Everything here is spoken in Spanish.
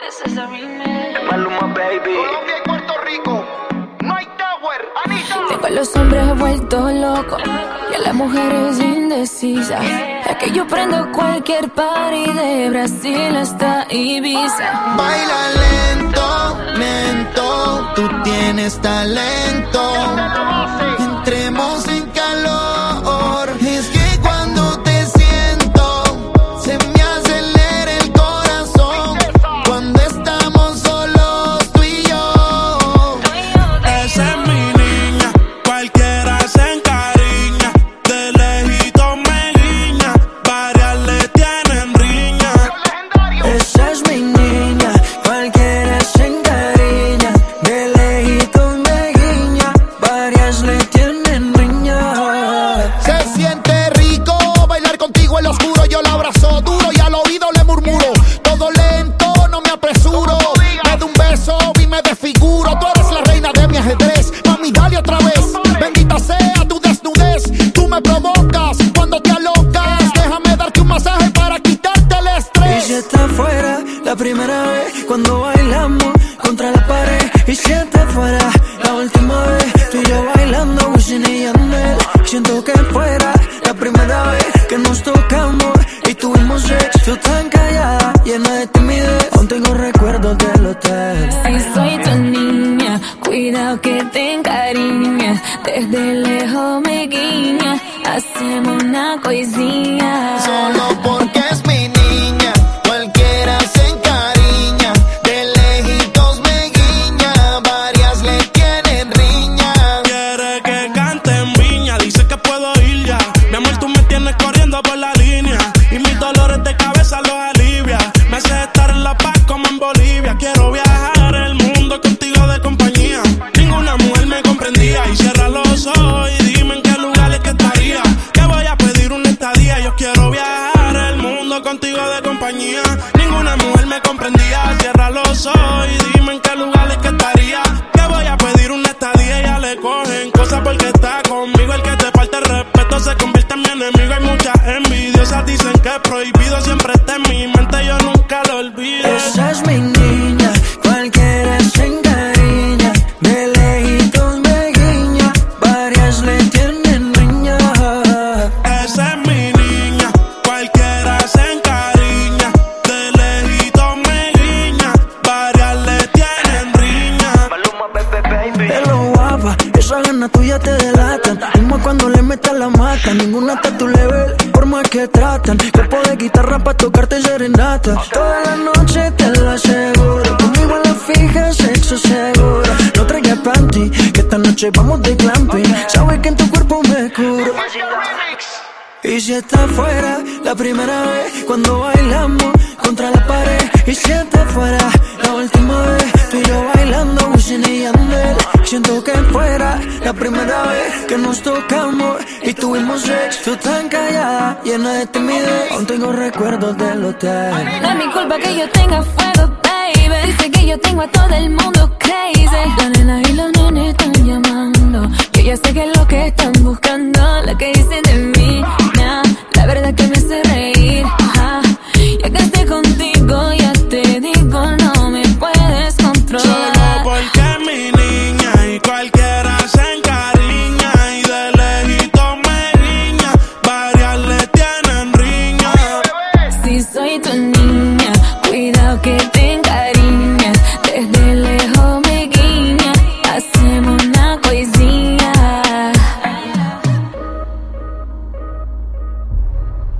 This is a remix. Maluma, baby. Colombia y Puerto Rico. Mike Tower, Anita. Tengo a los hombres vueltos locos y a las mujeres indecisas. Es que yo prendo cualquier party de Brasil hasta Ibiza. Baila lento, lento, tú tienes talento. Me desfiguro. Tú eres la reina de mi ajedrez. Mami, dale otra vez. Bendita sea tu desnudez. Tú me provocas cuando te alocas. Déjame darte un masaje para quitarte el Y estrés. si está fuera, la primera vez, cuando bailamos contra la pared. Y si está fuera, la última vez, tú y yo bailando, Wisin y Yandel. Siento que fuera, la primera vez que nos tocamos y tuvimos sexo. Tú tan callada, llena de timidez, aún tengo recuerdos del hotel. Si soy tu niña, cuidado que te encariñas. Desde lejos me guiña, hacemos una coisinha. Solo porque Ninguna mujer me comprendía. Cierra los ojos y dime en qué lugares que estaría. Que voy a pedir una estadía y ya le cogen cosas porque está conmigo. El que te falta respeto se convierte en mi enemigo. Hay muchas envidiosas, dicen que es prohibido. Siempre está en mi mente, yo nunca lo olvido. Esa es mi niña, cualquiera se encariña, de lejitos me guiña, varias le esa gana tuya te delatan, como cuando le metas la mata, ninguna está a tu level, por más que tratan, cuerpo de guitarra pa' tocarte serenata, toda la noche te lo aseguro, conmigo en la fija, sexo seguro, no traigas panty, que esta noche vamos de glamping, sabes que en tu cuerpo me curo. Y si está fuera, la primera vez cuando bailamos contra la pared. Y si está fuera, la última vez tú y yo bailando, Wisin y Yandel. Siento que la primera vez que nos tocamos y tuvimos sexo. Tú tan callada, llena de timidez. Aún tengo recuerdos del hotel. No es mi culpa que yo tenga fuego, baby. Dice que yo tengo a todo el mundo